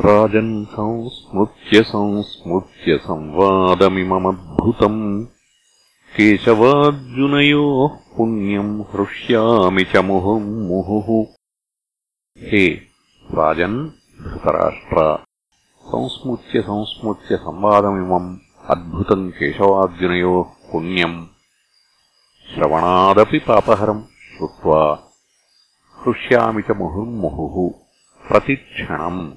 राजन् संस्मृत्य संस्मृत्य संवादमिममद्भुतम् केशवार्जुनयोः पुण्यम् हृष्यामि च मुहुर्मुहुः। हे राजन् धृतराष्ट्र संस्मृत्य संस्मृत्य संवादमिमम् अद्भुतम् केशवार्जुनयोः पुण्यम्। श्रवणादपि पापहरम् श्रुत्वा हृष्यामि च मुहुर्मुहुः। प्रतिक्षणम्।